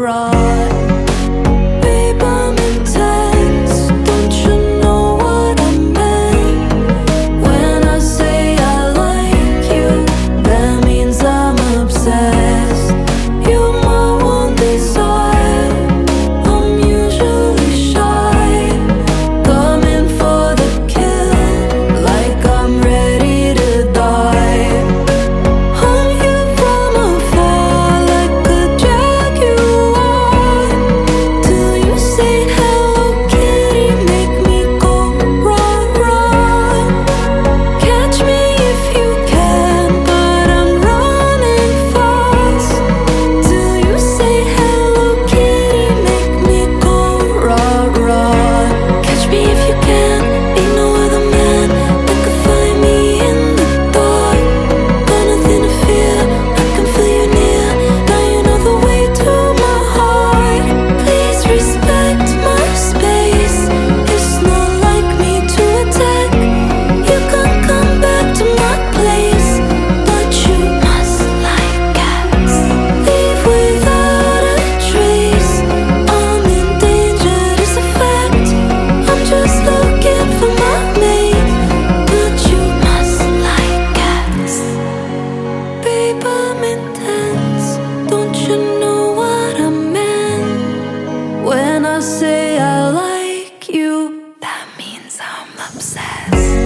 wrong. obsessed.